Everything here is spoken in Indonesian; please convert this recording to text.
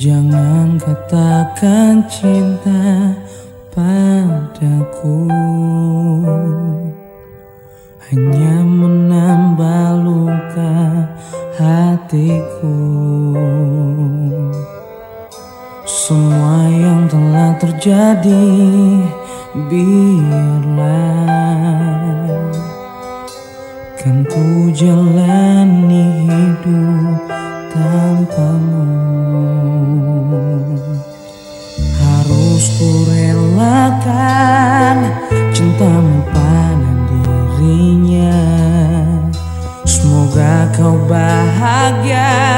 Jangan katakan cinta padaku. Hanya menambah luka hatiku. Semua yang telah terjadi biarlah. Kan ku jalani hidup tanpamu ku relakan cintamu pada dirinya. Semoga kau bahagia